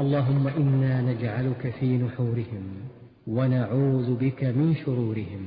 اللهم إنا نجعلك في نحورهم ونعوذ بك من شرورهم.